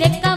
ಲೆಕ್ಕ